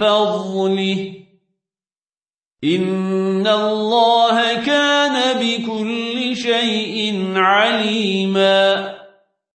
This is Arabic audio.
فضله إن الله كان بكل شيء عليماً